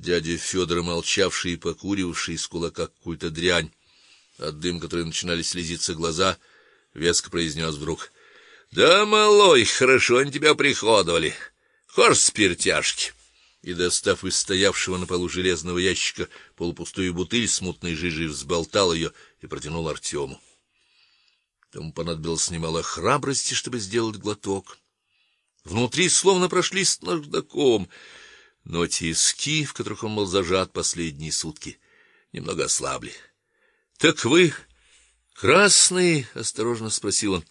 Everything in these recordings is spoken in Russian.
Дядя Федор, молчавший и покуривавший из кулака какую-то дрянь, от дым которой начинали слезиться глаза, веско произнес вдруг: "Да, малой, хорошо они тебя приходовали. Хочешь спиртяшки?" И достав из стоявшего на полу железного ящика полупустую бутыль с мутной жижей, взболтал ее и протянул Артему. Тому понадобилось немало храбрости, чтобы сделать глоток. Внутри словно прошли с наждаком, но тиски, в которых он был зажат последние сутки, немного ослабли. Так вы красные, осторожно спросил он.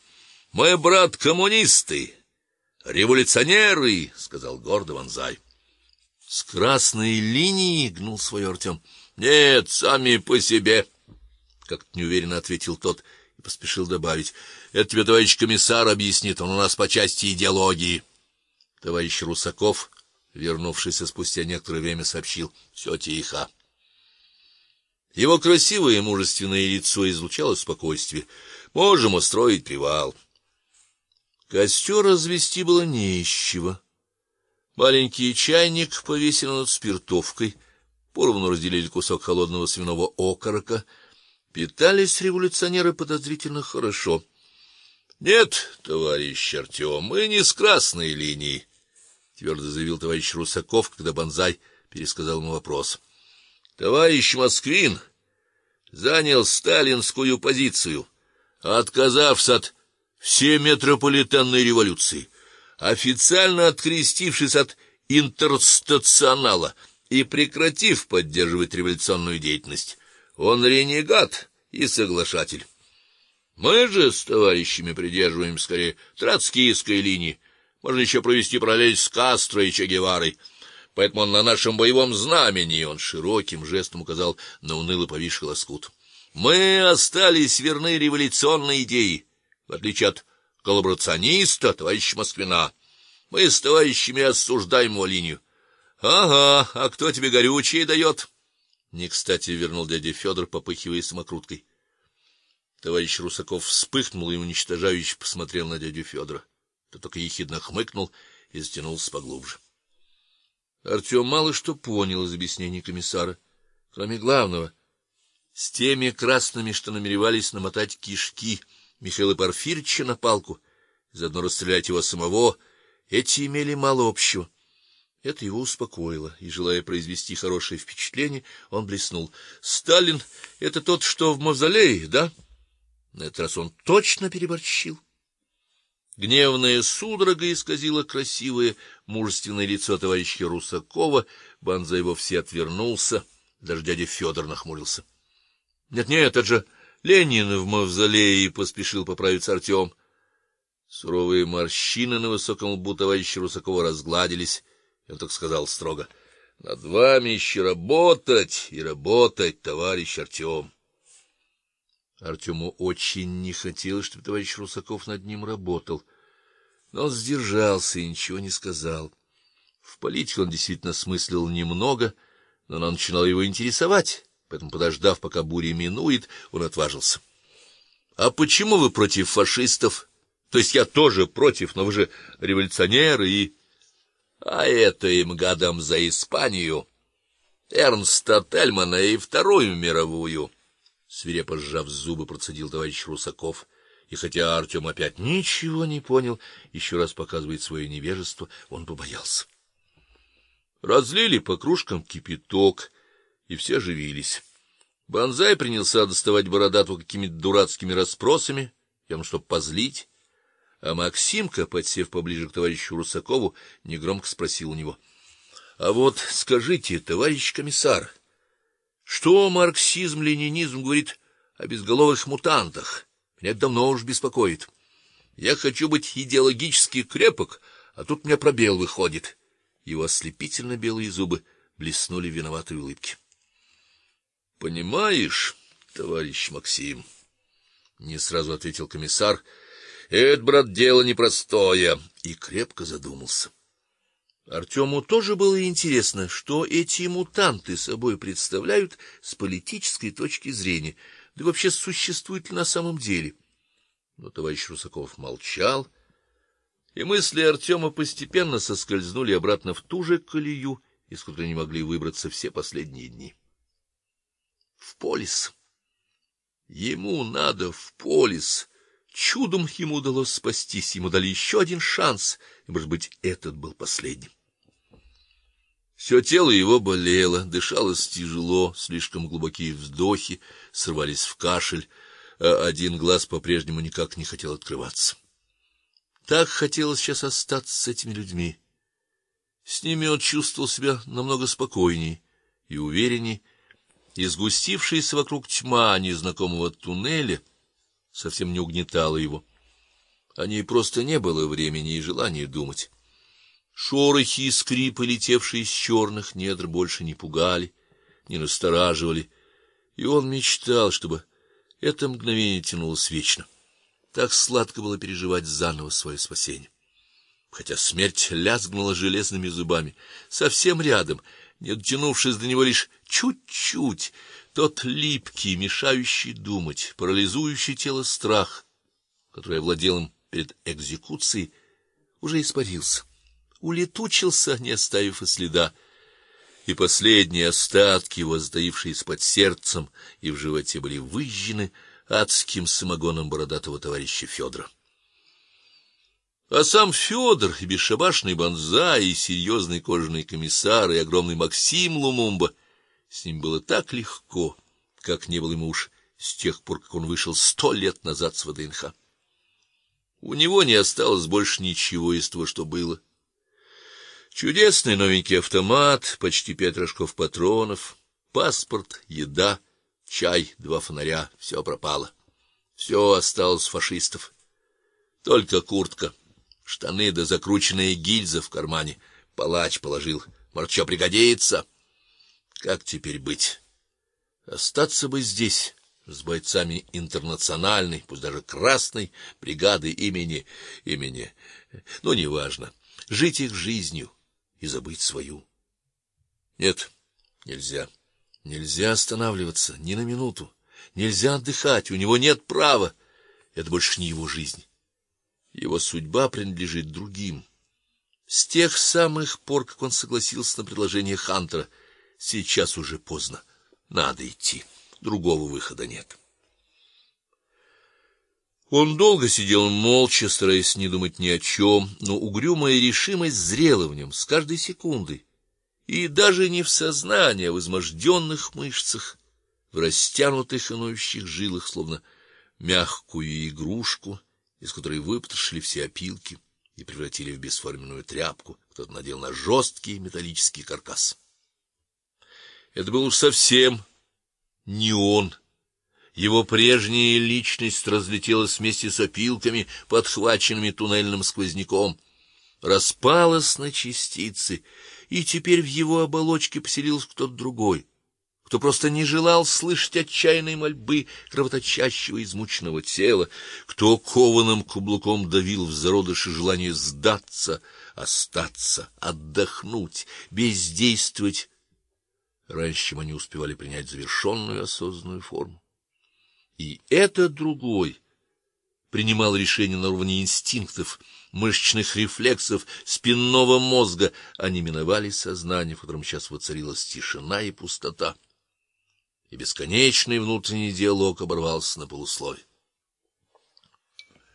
Мой брат коммунисты, революционеры, сказал гордо Ванзай. С красной линии гнул свой Артем. Нет, сами по себе, как-то неуверенно ответил тот и поспешил добавить: "Это тебе товарищ комиссар объяснит, он у нас по части идеологии". Товарищ Русаков, вернувшийся спустя некоторое время, сообщил: «Все тихо". Его красивое и мужественное лицо излучало спокойствие. Можем устроить привал. Костер развести было не. Маленький чайник повесили над спиртовкой, поровну разделили кусок холодного свиного окорока. Питались революционеры подозрительно хорошо. Нет, товарищ Артем, мы не с красной линии, твердо заявил товарищ Русаков, когда Банзай пересказал ему вопрос. Товарищ Москвин занял сталинскую позицию, отказавшись от всей метрополитенной революции, официально открестившись от интерстационала и прекратив поддерживать революционную деятельность. Он ренегат и соглашатель. Мы же с товарищами придерживаем скорее троцкийской линии. Можно еще провести параллель с Кастро и Че Геварой. Поэтому он на нашем боевом знамени, он широким жестом указал на уныло повисший лоскут. Мы остались верны революционной идее, в отличие от коллаборациониста товарища Москвина. Мы с товарищами осуждаем его линию. Ага, а кто тебе горючее дает?» Не кстати вернул дядя Федор, попыхивая самокруткой. Товарищ Русаков вспыхнул и уничтожающе посмотрел на дядю Федора. Тот только ехидно хмыкнул и затянулся поглубже. Артем мало что понял из объяснений комиссара, кроме главного. С теми красными, что намеревались намотать кишки Михаила Порфирьевича на палку, заодно расстрелять его самого, эти имели мало общего. Это его успокоило, и желая произвести хорошее впечатление, он блеснул: "Сталин это тот, что в мавзолее, да?" На этот раз он точно переборщил. Гневная судорога исказила красивое, мужественное лицо товарища Русакова, Банзай вовсе отвернулся, даже дядя Федор нахмурился. Нет, нет, это же Ленин в мавзолее, поспешил поправиться Артем. Суровые морщины на высоком лбу товарища Русакова разгладились, он так сказал строго: "Над вами еще работать и работать, товарищ Артем. Артему очень не хотелось, чтобы товарищ Русаков над ним работал, но он сдержался и ничего не сказал. В политике он действительно смыслил немного, но она начинала его интересовать, поэтому, подождав, пока буря минует, он отважился. А почему вы против фашистов? То есть я тоже против, но вы же революционеры и а это им гадам за Испанию, Эрнста Тельмана и Вторую мировую свирепо сжав зубы, процедил товарищ Русаков. И хотя Артем опять ничего не понял, еще раз показывает свое невежество, он побоялся. Разлили по кружкам кипяток, и все оживились. Банзай принялся доставать бородату какими-то дурацкими расспросами, явно чтобы позлить, а Максимка, подсев поближе к товарищу Русакову, негромко спросил у него: "А вот скажите, товарищ комиссар, что марксизм-ленинизм говорит о безголовых мутантах? Меня давно уж беспокоит. Я хочу быть идеологически крепок, а тут у меня пробел выходит. Его ослепительно белые зубы блеснули в виноватой улыбке. Понимаешь, товарищ Максим, не сразу ответил комиссар. Это, брат, дело непростое, и крепко задумался. Артему тоже было интересно, что эти мутанты собой представляют с политической точки зрения, да вообще существуют ли на самом деле. Но товарищ Русаков молчал, и мысли Артема постепенно соскользнули обратно в ту же колею, из которой не могли выбраться все последние дни. В полис. Ему надо в полис. Чудом ему удалось спастись, ему дали еще один шанс, и, может быть, этот был последним. Все тело его болело, дышалось тяжело, слишком глубокие вздохи срывались в кашель, а один глаз по-прежнему никак не хотел открываться. Так хотелось сейчас остаться с этими людьми. С ними он чувствовал себя намного спокойнее и увереннее, и вокруг тьма незнакомого туннеля совсем не угнетала его. О ней просто не было времени и желания думать. Шорохи и скрипы, летевшие из черных недр, больше не пугали, не настораживали, и он мечтал, чтобы это мгновение тянулось вечно. Так сладко было переживать заново свое спасение. Хотя смерть лязгнула железными зубами совсем рядом, не дотянувшись до него лишь чуть-чуть, тот липкий, мешающий думать, парализующий тело страх, который овладел им перед экзекуцией, уже испарился улетучился, не оставив и следа. И последние остатки его, затаившиеся под сердцем и в животе, были выжжены адским самогоном бородатого товарища Федора. А сам Федор и бесшабашный Бонза, и серьезный кожаный комиссар, и огромный Максим Лумумба, с ним было так легко, как не было ему уж с тех пор, как он вышел сто лет назад с ВДНХ. У него не осталось больше ничего из того, что было. Чудесный новенький автомат, почти пять рожков патронов, паспорт, еда, чай, два фонаря все пропало. Все осталось фашистов. Только куртка, штаны да закрученная гильза в кармане. Палач положил. Может, что пригодится. Как теперь быть? Остаться бы здесь с бойцами интернациональной, пусть даже красной бригады имени имени, но неважно. Жить их жизнью и забыть свою. Нет, нельзя. Нельзя останавливаться ни на минуту. Нельзя отдыхать, у него нет права. Это больше не его жизнь. Его судьба принадлежит другим. С тех самых пор, как он согласился на предложение Хантера, сейчас уже поздно. Надо идти. Другого выхода нет. Он долго сидел молча, стараясь не думать ни о чем, но угрюмая решимость зрела в нем с каждой секундой, и даже не в сознании, а в изможденных мышцах, в растянутых и ноющих жилах, словно мягкую игрушку, из которой выпотрошили все опилки и превратили в бесформенную тряпку, кто-то надел на жесткий металлический каркас. Это был уж совсем не он его прежняя личность разлетелась вместе с опилками, подхваченными туннельным сквозняком, распалась на частицы, и теперь в его оболочке поселился кто-то другой, кто просто не желал слышать отчаянной мольбы кровоточащего измученного тела, кто кованым каблуком давил в зародыши желание сдаться, остаться, отдохнуть, бездействовать раньше, чем они успевали принять завершенную осознанную форму. И этот другой принимал решения на уровне инстинктов, мышечных рефлексов, спинного мозга, они миновали сознание, в котором сейчас воцарилась тишина и пустота. И бесконечный внутренний диалог оборвался на полуслове.